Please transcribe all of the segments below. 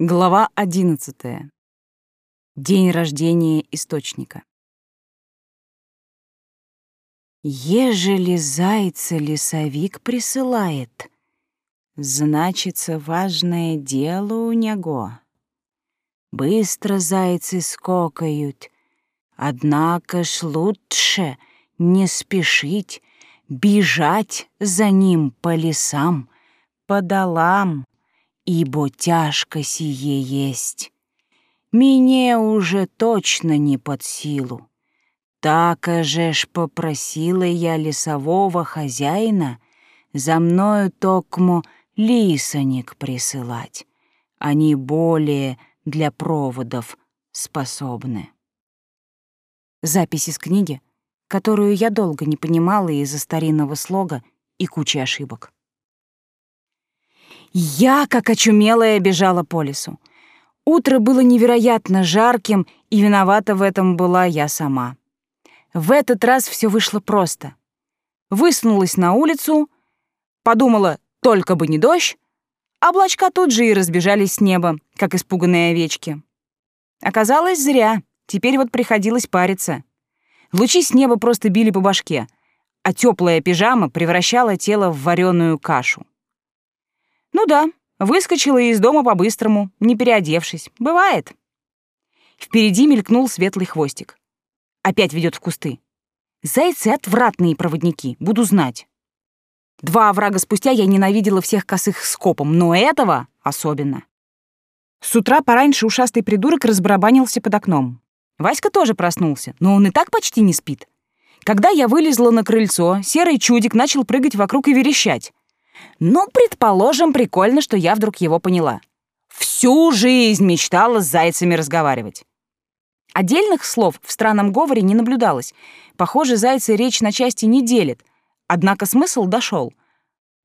Глава одиннадцатая. День рождения источника. Ежели зайца лесовик присылает, значится важное дело у него. Быстро зайцы скокают, однако ж лучше не спешить, бежать за ним по лесам, по долам, ибо тяжко сие есть. Мне уже точно не под силу. Так же ж попросила я лесового хозяина за мною токмо лисоник присылать. Они более для проводов способны. Запись из книги, которую я долго не понимала из-за старинного слога и кучи ошибок. Я, как очумелая, бежала по лесу. Утро было невероятно жарким, и виновата в этом была я сама. В этот раз все вышло просто. Высунулась на улицу, подумала, только бы не дождь, облачка тут же и разбежались с неба, как испуганные овечки. Оказалось, зря. Теперь вот приходилось париться. Лучи с неба просто били по башке, а теплая пижама превращала тело в вареную кашу. Ну да, выскочила из дома по-быстрому, не переодевшись. Бывает. Впереди мелькнул светлый хвостик. Опять ведет в кусты. Зайцы — отвратные проводники, буду знать. Два оврага спустя я ненавидела всех косых скопом, но этого особенно. С утра пораньше ушастый придурок разбарабанился под окном. Васька тоже проснулся, но он и так почти не спит. Когда я вылезла на крыльцо, серый чудик начал прыгать вокруг и верещать. Ну, предположим, прикольно, что я вдруг его поняла. Всю жизнь мечтала с зайцами разговаривать. Отдельных слов в странном говоре не наблюдалось. Похоже, зайцы речь на части не делят. Однако смысл дошел.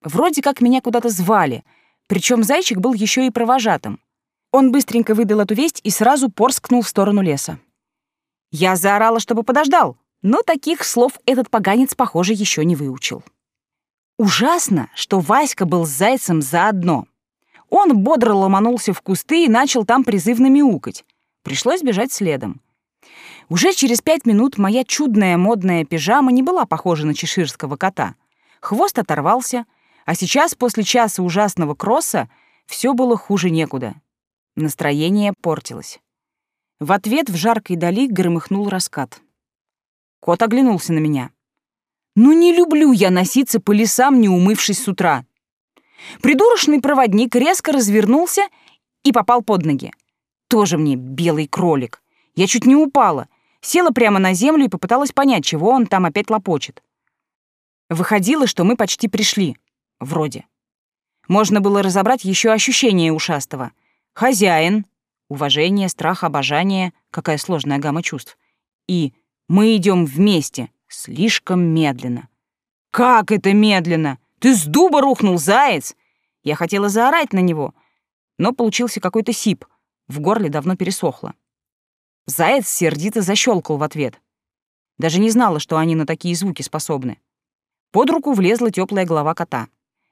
Вроде как меня куда-то звали, причем зайчик был еще и провожатым. Он быстренько выдал эту весть и сразу порскнул в сторону леса. Я заорала, чтобы подождал, но таких слов этот поганец, похоже, еще не выучил. Ужасно, что Васька был с зайцем заодно. Он бодро ломанулся в кусты и начал там призывно мяукать. Пришлось бежать следом. Уже через пять минут моя чудная модная пижама не была похожа на чеширского кота. Хвост оторвался, а сейчас, после часа ужасного кросса, все было хуже некуда. Настроение портилось. В ответ в жаркой дали громыхнул раскат. Кот оглянулся на меня. Ну не люблю я носиться по лесам, не умывшись с утра. Придурочный проводник резко развернулся и попал под ноги. Тоже мне белый кролик. Я чуть не упала, села прямо на землю и попыталась понять, чего он там опять лопочет. Выходило, что мы почти пришли. Вроде. Можно было разобрать еще ощущение ушастого. Хозяин, уважение, страх, обожание, какая сложная гамма чувств. И мы идем вместе, Слишком медленно. «Как это медленно? Ты с дуба рухнул, заяц!» Я хотела заорать на него, но получился какой-то сип. В горле давно пересохло. Заяц сердито защелкал в ответ. Даже не знала, что они на такие звуки способны. Под руку влезла теплая голова кота.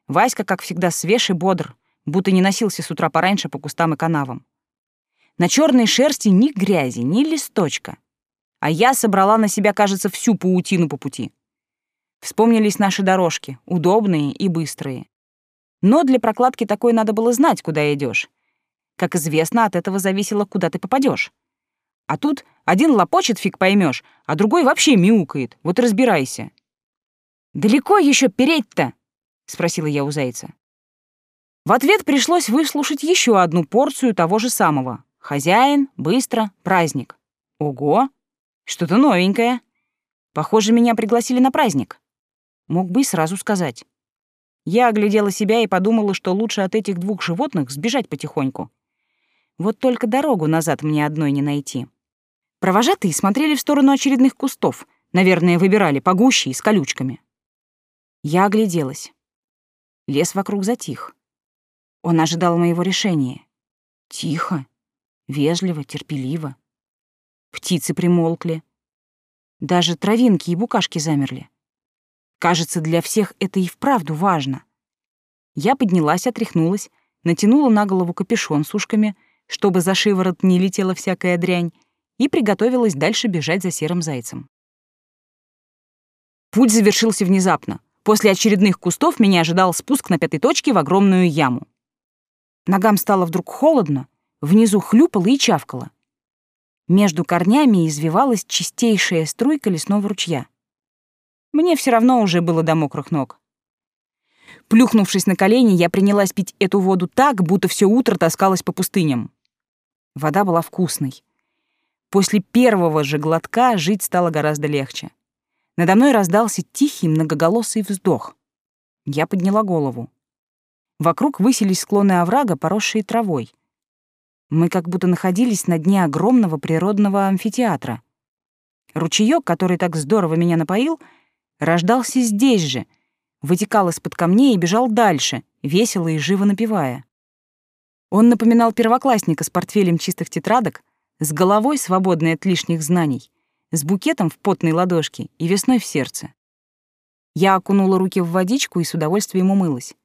Васька, как всегда, свеж и бодр, будто не носился с утра пораньше по кустам и канавам. На черной шерсти ни грязи, ни листочка а я собрала на себя, кажется, всю паутину по пути. Вспомнились наши дорожки, удобные и быстрые. Но для прокладки такой надо было знать, куда идешь. Как известно, от этого зависело, куда ты попадешь. А тут один лопочет, фиг поймешь, а другой вообще мяукает. Вот разбирайся. «Далеко еще переть-то?» — спросила я у зайца. В ответ пришлось выслушать еще одну порцию того же самого. Хозяин, быстро, праздник. Ого, что-то новенькое. Похоже, меня пригласили на праздник. Мог бы и сразу сказать. Я оглядела себя и подумала, что лучше от этих двух животных сбежать потихоньку. Вот только дорогу назад мне одной не найти. Провожатые смотрели в сторону очередных кустов, наверное, выбирали погуще и с колючками. Я огляделась. Лес вокруг затих. Он ожидал моего решения. Тихо, вежливо, терпеливо. Птицы примолкли. Даже травинки и букашки замерли. Кажется, для всех это и вправду важно. Я поднялась, отряхнулась, натянула на голову капюшон с ушками, чтобы за шиворот не летела всякая дрянь, и приготовилась дальше бежать за серым зайцем. Путь завершился внезапно. После очередных кустов меня ожидал спуск на пятой точке в огромную яму. Ногам стало вдруг холодно, внизу хлюпало и чавкало. Между корнями извивалась чистейшая струйка лесного ручья. Мне все равно уже было до мокрых ног. Плюхнувшись на колени, я принялась пить эту воду так, будто все утро таскалась по пустыням. Вода была вкусной. После первого же глотка жить стало гораздо легче. Надо мной раздался тихий многоголосый вздох. Я подняла голову. Вокруг высились склоны оврага, поросшие травой. Мы как будто находились на дне огромного природного амфитеатра. Ручеёк, который так здорово меня напоил, рождался здесь же, вытекал из-под камней и бежал дальше, весело и живо напевая. Он напоминал первоклассника с портфелем чистых тетрадок, с головой, свободной от лишних знаний, с букетом в потной ладошке и весной в сердце. Я окунула руки в водичку и с удовольствием умылась.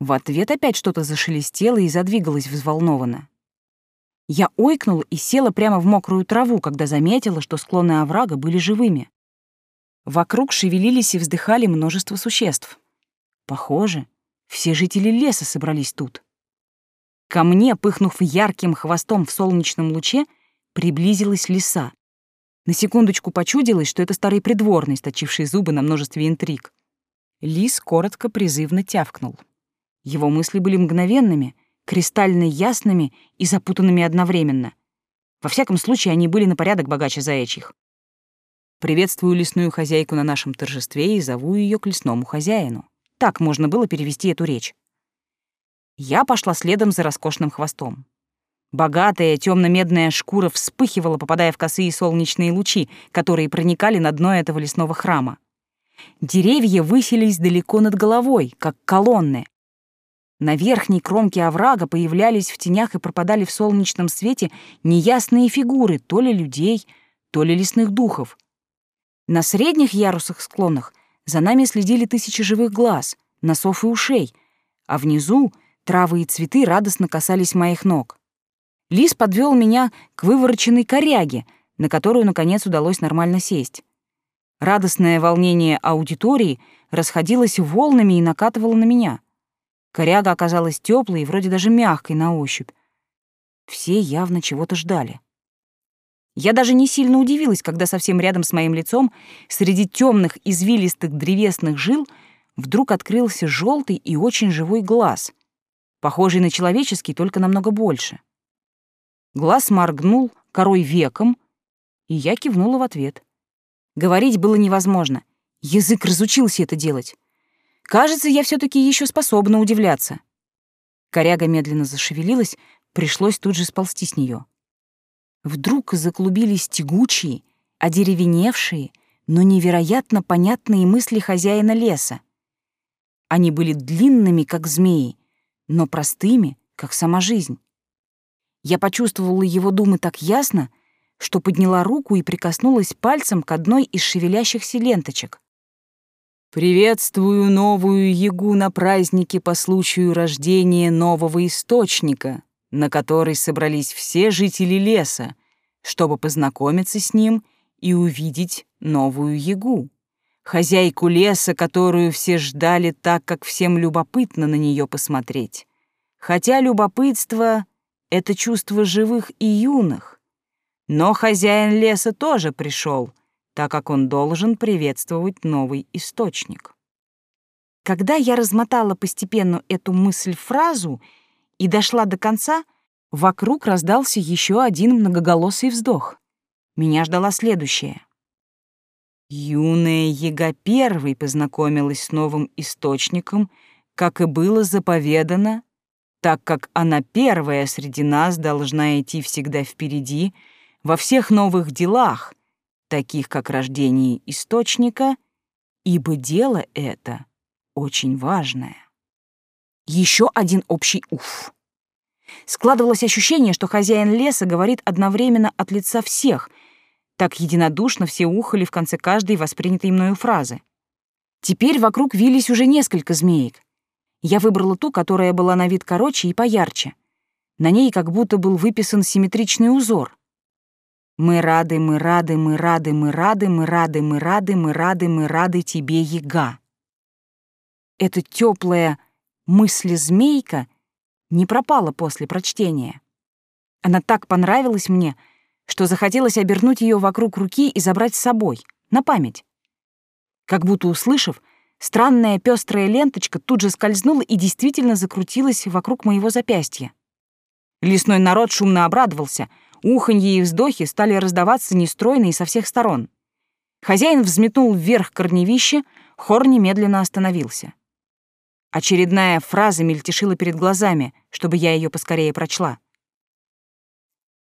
В ответ опять что-то зашелестело и задвигалось взволнованно. Я ойкнула и села прямо в мокрую траву, когда заметила, что склоны оврага были живыми. Вокруг шевелились и вздыхали множество существ. Похоже, все жители леса собрались тут. Ко мне, пыхнув ярким хвостом в солнечном луче, приблизилась лиса. На секундочку почудилось, что это старый придворный, сточивший зубы на множестве интриг. Лис коротко призывно тявкнул. Его мысли были мгновенными, кристально ясными и запутанными одновременно. Во всяком случае, они были на порядок богаче заячьих. Приветствую лесную хозяйку на нашем торжестве и зову ее к лесному хозяину. Так можно было перевести эту речь. Я пошла следом за роскошным хвостом. Богатая темно-медная шкура вспыхивала, попадая в косые солнечные лучи, которые проникали на дно этого лесного храма. Деревья высились далеко над головой, как колонны, на верхней кромке оврага появлялись в тенях и пропадали в солнечном свете неясные фигуры то ли людей, то ли лесных духов. На средних ярусах склонах за нами следили тысячи живых глаз, носов и ушей, а внизу травы и цветы радостно касались моих ног. Лис подвел меня к вывороченной коряге, на которую, наконец, удалось нормально сесть. Радостное волнение аудитории расходилось волнами и накатывало на меня — Коряга оказалась теплой и вроде даже мягкой на ощупь. Все явно чего-то ждали. Я даже не сильно удивилась, когда совсем рядом с моим лицом, среди темных извилистых древесных жил, вдруг открылся желтый и очень живой глаз, похожий на человеческий, только намного больше. Глаз моргнул корой веком, и я кивнула в ответ. Говорить было невозможно. Язык разучился это делать. Кажется, я все таки еще способна удивляться. Коряга медленно зашевелилась, пришлось тут же сползти с нее. Вдруг заклубились тягучие, одеревеневшие, но невероятно понятные мысли хозяина леса. Они были длинными, как змеи, но простыми, как сама жизнь. Я почувствовала его думы так ясно, что подняла руку и прикоснулась пальцем к одной из шевелящихся ленточек. Приветствую новую ягу на празднике по случаю рождения нового источника, на который собрались все жители леса, чтобы познакомиться с ним и увидеть новую ягу, хозяйку леса, которую все ждали так, как всем любопытно на нее посмотреть. Хотя любопытство — это чувство живых и юных. Но хозяин леса тоже пришел — так как он должен приветствовать новый источник. Когда я размотала постепенно эту мысль-фразу и дошла до конца, вокруг раздался еще один многоголосый вздох. Меня ждала следующая. Юная Ега первой познакомилась с новым источником, как и было заповедано, так как она первая среди нас должна идти всегда впереди во всех новых делах, таких как рождение источника, ибо дело это очень важное. Еще один общий уф. Складывалось ощущение, что хозяин леса говорит одновременно от лица всех. Так единодушно все ухали в конце каждой воспринятой мною фразы. Теперь вокруг вились уже несколько змеек. Я выбрала ту, которая была на вид короче и поярче. На ней как будто был выписан симметричный узор. Мы рады, мы рады, мы рады, мы рады, мы рады, мы рады, мы рады, мы рады тебе, яга. Эта теплая мысли-змейка не пропала после прочтения. Она так понравилась мне, что захотелось обернуть ее вокруг руки и забрать с собой, на память. Как будто услышав, странная пестрая ленточка тут же скользнула и действительно закрутилась вокруг моего запястья. Лесной народ шумно обрадовался — Уханье и вздохи стали раздаваться нестройно и со всех сторон. Хозяин взметнул вверх корневище, хор немедленно остановился. Очередная фраза мельтешила перед глазами, чтобы я ее поскорее прочла.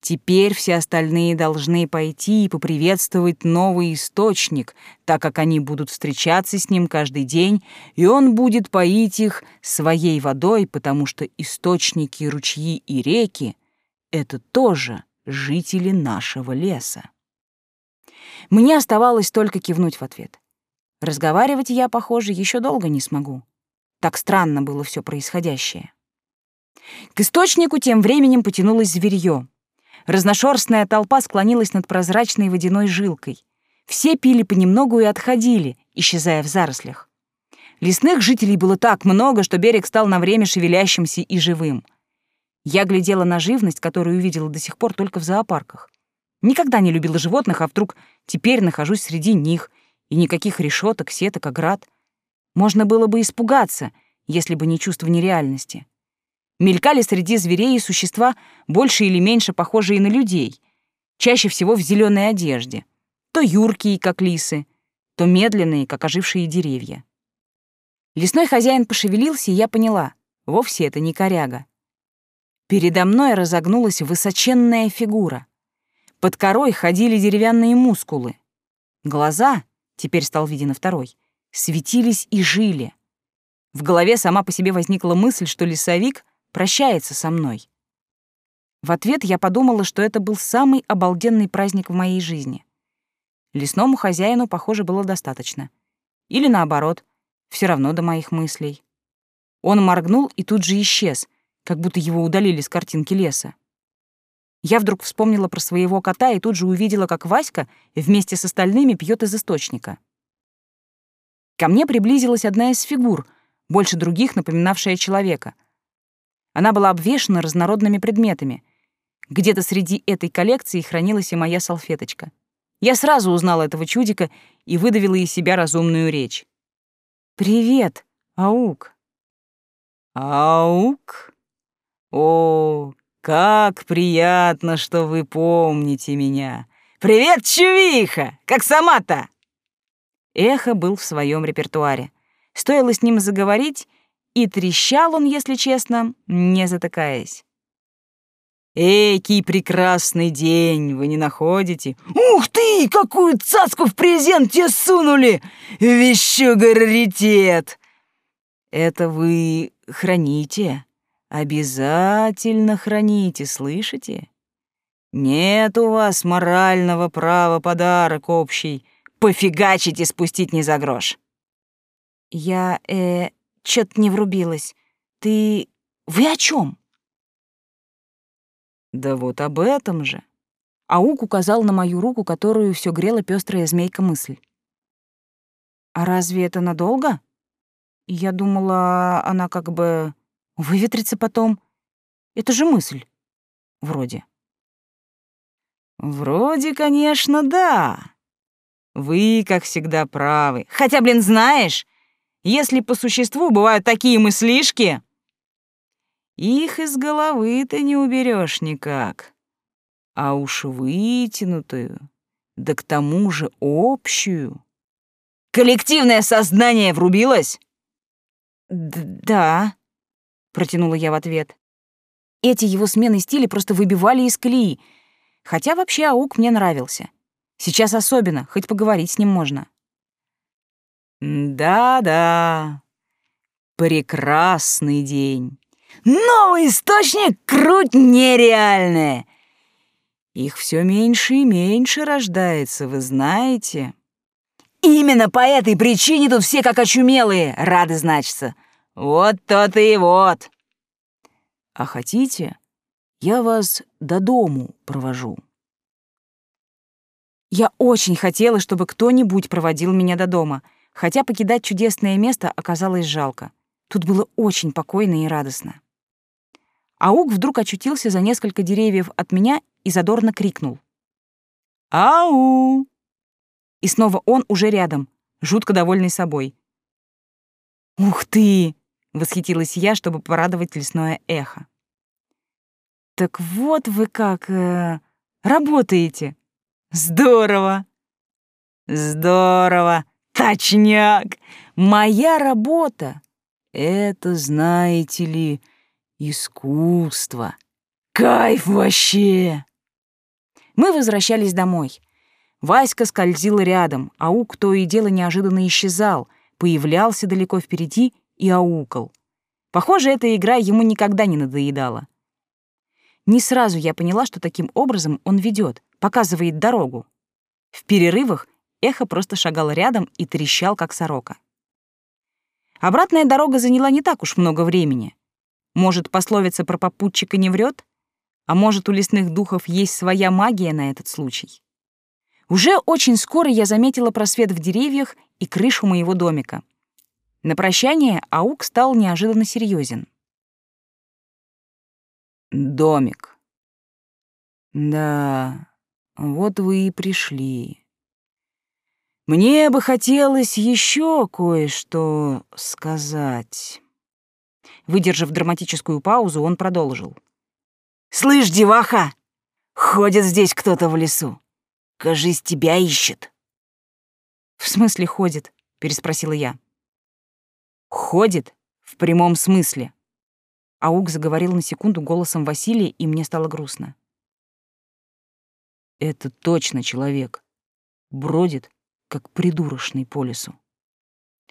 Теперь все остальные должны пойти и поприветствовать новый источник, так как они будут встречаться с ним каждый день, и он будет поить их своей водой, потому что источники, ручьи и реки — это тоже жители нашего леса. Мне оставалось только кивнуть в ответ. Разговаривать я, похоже, еще долго не смогу. Так странно было все происходящее. К источнику тем временем потянулось зверье. Разношерстная толпа склонилась над прозрачной водяной жилкой. Все пили понемногу и отходили, исчезая в зарослях. Лесных жителей было так много, что берег стал на время шевелящимся и живым — я глядела на живность, которую увидела до сих пор только в зоопарках. Никогда не любила животных, а вдруг теперь нахожусь среди них, и никаких решеток, сеток, оград. Можно было бы испугаться, если бы не чувство нереальности. Мелькали среди зверей и существа, больше или меньше похожие на людей, чаще всего в зеленой одежде, то юркие, как лисы, то медленные, как ожившие деревья. Лесной хозяин пошевелился, и я поняла, вовсе это не коряга. Передо мной разогнулась высоченная фигура. Под корой ходили деревянные мускулы. Глаза, теперь стал виден и второй, светились и жили. В голове сама по себе возникла мысль, что лесовик прощается со мной. В ответ я подумала, что это был самый обалденный праздник в моей жизни. Лесному хозяину, похоже, было достаточно. Или наоборот, все равно до моих мыслей. Он моргнул и тут же исчез — как будто его удалили с картинки леса. Я вдруг вспомнила про своего кота и тут же увидела, как Васька вместе с остальными пьет из источника. Ко мне приблизилась одна из фигур, больше других напоминавшая человека. Она была обвешана разнородными предметами. Где-то среди этой коллекции хранилась и моя салфеточка. Я сразу узнала этого чудика и выдавила из себя разумную речь. «Привет, Аук». «Аук?» «О, как приятно, что вы помните меня! Привет, чувиха! Как сама-то?» Эхо был в своем репертуаре. Стоило с ним заговорить, и трещал он, если честно, не затыкаясь. «Экий прекрасный день, вы не находите?» «Ух ты, какую цацку в презент тебе сунули! Вещуга раритет!» «Это вы храните?» Обязательно храните, слышите? Нет у вас морального права подарок общий пофигачить и спустить не за грош. Я, э, чё-то не врубилась. Ты... Вы о чем? Да вот об этом же. Аук указал на мою руку, которую все грела пестрая змейка мысль. А разве это надолго? Я думала, она как бы Выветрится потом. Это же мысль. Вроде. Вроде, конечно, да. Вы, как всегда, правы. Хотя, блин, знаешь, если по существу бывают такие мыслишки, их из головы ты не уберешь никак. А уж вытянутую, да к тому же общую. Коллективное сознание врубилось? Д да протянула я в ответ. Эти его смены стиля просто выбивали из колеи. Хотя вообще Аук мне нравился. Сейчас особенно, хоть поговорить с ним можно. Да-да. Прекрасный день. Новый источник круть нереальная. Их все меньше и меньше рождается, вы знаете. Именно по этой причине тут все как очумелые, рады значится. Вот то-то и вот. А хотите, Я вас до дому провожу». Я очень хотела, чтобы кто-нибудь проводил меня до дома, хотя покидать чудесное место оказалось жалко. Тут было очень покойно и радостно. Аук вдруг очутился за несколько деревьев от меня и задорно крикнул. «Ау!» И снова он уже рядом, жутко довольный собой. «Ух ты!» — восхитилась я, чтобы порадовать лесное эхо. «Так вот вы как э, работаете!» Здорово. Здорово. Точняк. Моя работа — это, знаете ли, искусство. Кайф вообще. Мы возвращались домой. Васька скользил рядом, аук то и дело неожиданно исчезал, появлялся далеко впереди и аукал. Похоже, эта игра ему никогда не надоедала. Не сразу я поняла, что таким образом он ведет, показывает дорогу. В перерывах эхо просто шагал рядом и трещал, как сорока. Обратная дорога заняла не так уж много времени. Может, пословица про попутчика не врет? А может, у лесных духов есть своя магия на этот случай? Уже очень скоро я заметила просвет в деревьях и крышу моего домика. На прощание Аук стал неожиданно серьезен. «Домик. Да, вот вы и пришли. Мне бы хотелось еще кое-что сказать. Выдержав драматическую паузу, он продолжил. «Слышь, деваха, ходит здесь кто-то в лесу. Кажись, тебя ищет». «В смысле ходит?» — переспросила я. «Ходит в прямом смысле». Аук заговорил на секунду голосом Василия, и мне стало грустно. Это точно человек. Бродит, как придурочный по лесу.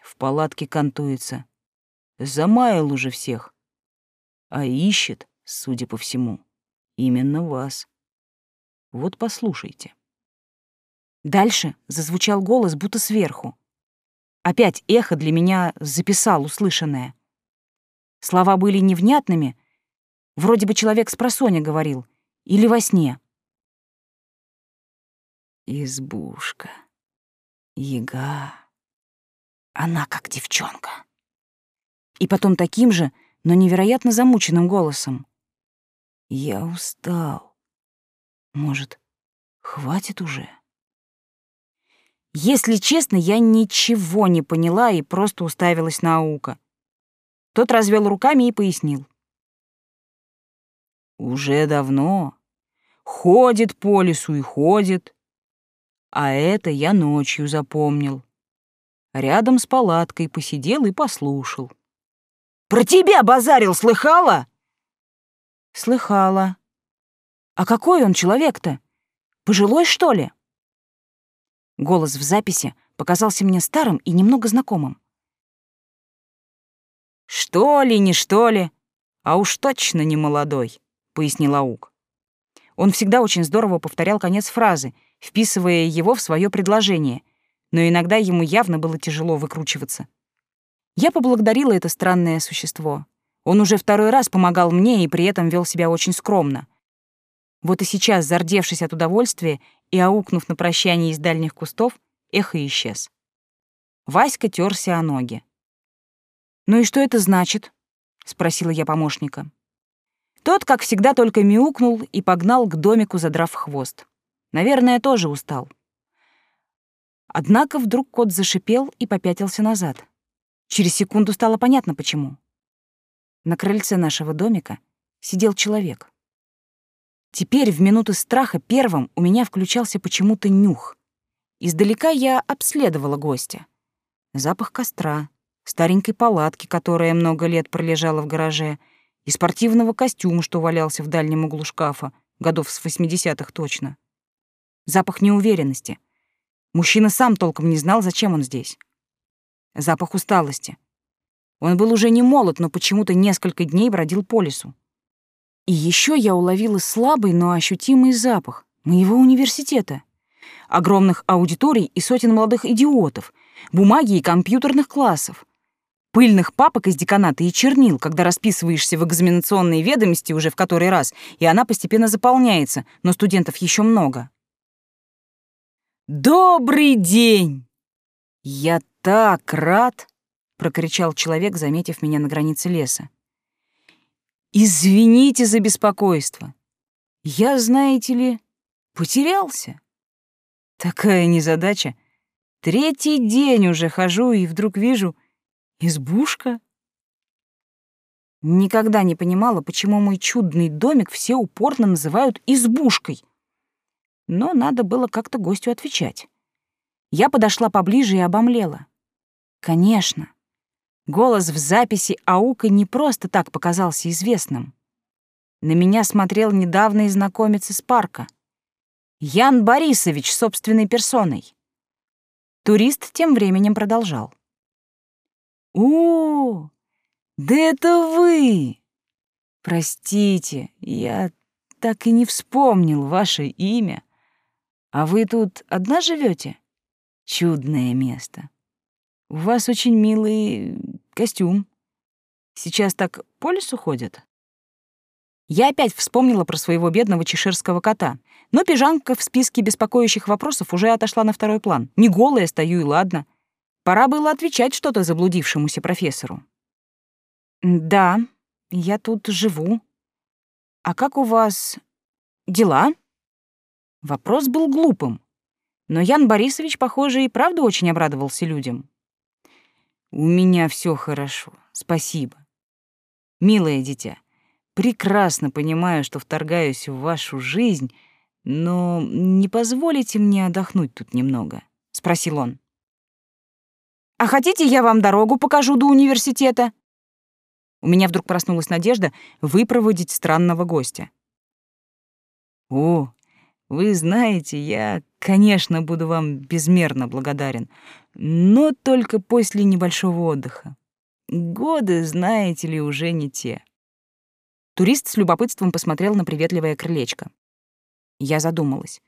В палатке кантуется. Замаял уже всех. А ищет, судя по всему, именно вас. Вот послушайте. Дальше зазвучал голос, будто сверху. Опять эхо для меня записал услышанное. Слова были невнятными, вроде бы человек с просоня говорил, или во сне. Избушка. Яга. Она как девчонка. И потом таким же, но невероятно замученным голосом. Я устал. Может, хватит уже? Если честно, я ничего не поняла и просто уставилась на Аука. Тот развел руками и пояснил. Уже давно. Ходит по лесу и ходит. А это я ночью запомнил. Рядом с палаткой посидел и послушал. «Про тебя базарил, слыхала?» «Слыхала. А какой он человек-то? Пожилой, что ли?» Голос в записи показался мне старым и немного знакомым. «Что ли, не что ли, а уж точно не молодой», — пояснил Аук. Он всегда очень здорово повторял конец фразы, вписывая его в свое предложение, но иногда ему явно было тяжело выкручиваться. Я поблагодарила это странное существо. Он уже второй раз помогал мне и при этом вел себя очень скромно. Вот и сейчас, зардевшись от удовольствия и аукнув на прощание из дальних кустов, эхо исчез. Васька терся о ноги. «Ну и что это значит?» — спросила я помощника. Тот, как всегда, только мяукнул и погнал к домику, задрав хвост. Наверное, тоже устал. Однако вдруг кот зашипел и попятился назад. Через секунду стало понятно, почему. На крыльце нашего домика сидел человек. Теперь в минуты страха первым у меня включался почему-то нюх. Издалека я обследовала гостя. Запах костра, старенькой палатки, которая много лет пролежала в гараже, и спортивного костюма, что валялся в дальнем углу шкафа, годов с 80-х точно запах неуверенности. Мужчина сам толком не знал, зачем он здесь. Запах усталости. Он был уже не молод, но почему-то несколько дней бродил по лесу. И еще я уловила слабый, но ощутимый запах моего университета. Огромных аудиторий и сотен молодых идиотов, бумаги и компьютерных классов. пыльных папок из деканата и чернил, когда расписываешься в экзаменационной ведомости уже в который раз, и она постепенно заполняется, но студентов еще много. «Добрый день! Я так рад!» — прокричал человек, заметив меня на границе леса. «Извините за беспокойство. Я, знаете ли, потерялся. Такая незадача. Третий день уже хожу и вдруг вижу избушка. Никогда не понимала, почему мой чудный домик все упорно называют избушкой. Но надо было как-то гостю отвечать. Я подошла поближе и обомлела. Конечно, голос в записи Аука не просто так показался известным. На меня смотрел недавний знакомец из парка. Ян Борисович собственной персоной. Турист тем временем продолжал. «О, да это вы! Простите, я так и не вспомнил ваше имя. А вы тут одна живете? Чудное место. У вас очень милый костюм. Сейчас так по лесу ходят?» Я опять вспомнила про своего бедного чеширского кота, но пижанка в списке беспокоящих вопросов уже отошла на второй план. Не голая стою, и ладно. Пора было отвечать что-то заблудившемуся профессору. «Да, я тут живу. А как у вас дела?» Вопрос был глупым, но Ян Борисович, похоже, и правда очень обрадовался людям. «У меня все хорошо, спасибо. Милое дитя, прекрасно понимаю, что вторгаюсь в вашу жизнь, но не позволите мне отдохнуть тут немного?» — спросил он. «А хотите, я вам дорогу покажу до университета?» У меня вдруг проснулась надежда выпроводить странного гостя. «О, вы знаете, я, конечно, буду вам безмерно благодарен, но только после небольшого отдыха. Годы, знаете ли, уже не те. Турист с любопытством посмотрел на приветливое крылечко. Я задумалась.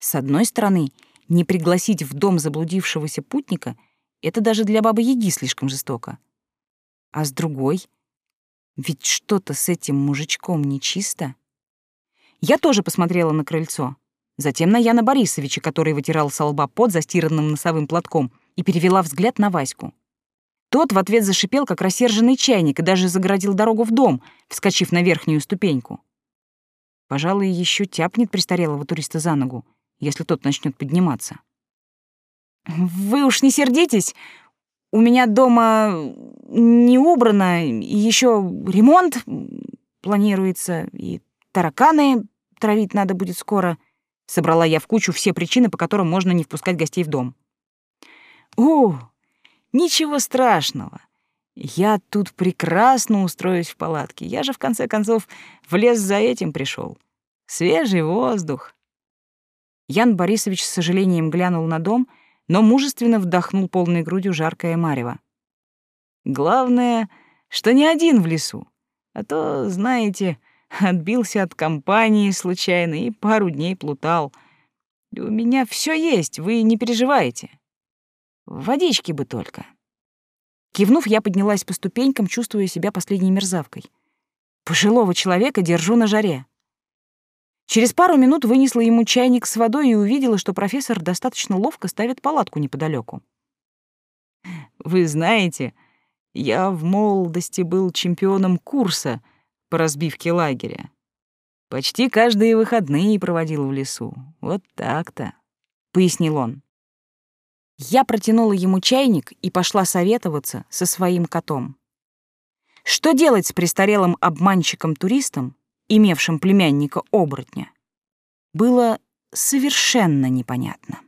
С одной стороны, не пригласить в дом заблудившегося путника — это даже для бабы-яги слишком жестоко. А с другой, ведь что-то с этим мужичком нечисто. Я тоже посмотрела на крыльцо, затем на Яна Борисовича, который вытирал со лба под застиранным носовым платком, и перевела взгляд на Ваську. Тот в ответ зашипел, как рассерженный чайник, и даже загородил дорогу в дом, вскочив на верхнюю ступеньку. Пожалуй, еще тяпнет престарелого туриста за ногу, если тот начнет подниматься. «Вы уж не сердитесь, у меня дома не убрано, и еще ремонт планируется, и тараканы травить надо будет скоро». Собрала я в кучу все причины, по которым можно не впускать гостей в дом. «О, Ничего страшного. Я тут прекрасно устроюсь в палатке. Я же, в конце концов, в лес за этим пришел. Свежий воздух. Ян Борисович с сожалением глянул на дом, но мужественно вдохнул полной грудью жаркое марево. Главное, что не один в лесу. А то, знаете, отбился от компании случайно и пару дней плутал. У меня все есть, вы не переживайте. Водички бы только. Кивнув, я поднялась по ступенькам, чувствуя себя последней мерзавкой. Пожилого человека держу на жаре. Через пару минут вынесла ему чайник с водой и увидела, что профессор достаточно ловко ставит палатку неподалеку. «Вы знаете, я в молодости был чемпионом курса по разбивке лагеря. Почти каждые выходные проводил в лесу. Вот так-то», — пояснил он. Я протянула ему чайник и пошла советоваться со своим котом. Что делать с престарелым обманщиком-туристом, имевшим племянника-оборотня, было совершенно непонятно.